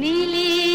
नीली